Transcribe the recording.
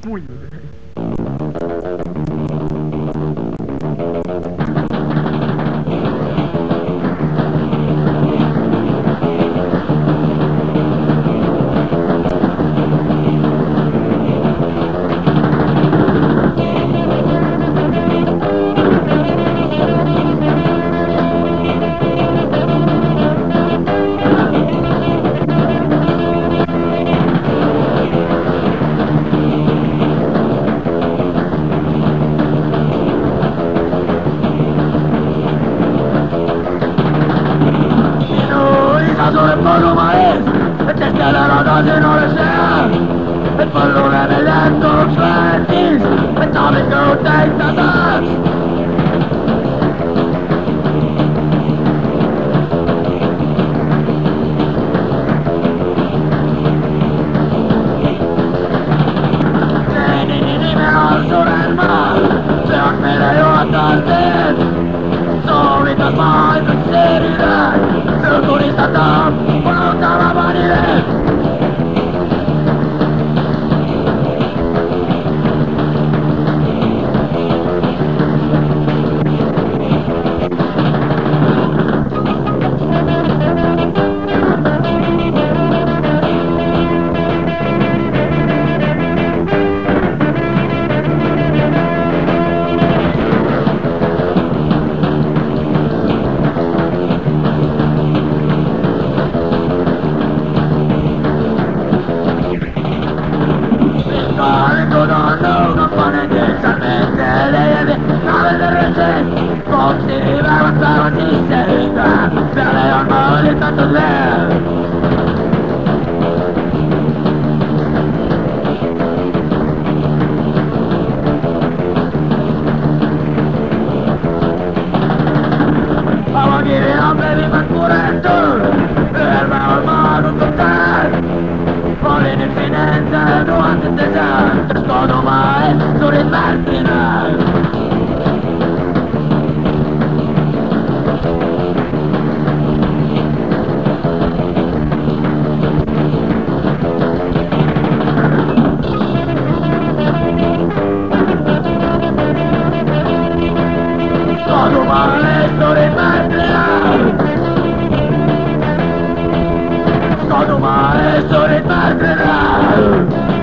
punho. معين تشكل إرادات ورسائل بتفلون مليان طرق شواتيس بتعملوا تكتبات Solita by the city light, circle is the dark Mutta mentelee ja kaverin sen. Boksi hyväävät saavat itse hyvää. Tälle on mahdollistettu se. on mahdollistettu Martina, sono mai sulle Martina. Sono male, sulle Martina. Sono male, sulle Martina.